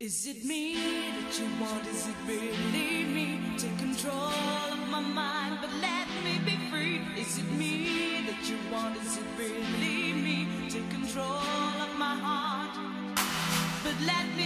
Is it me that you want? Is it really me? Take control of my mind, but let me be free. Is it me that you want? Is it really me? Take control of my heart, but let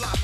Like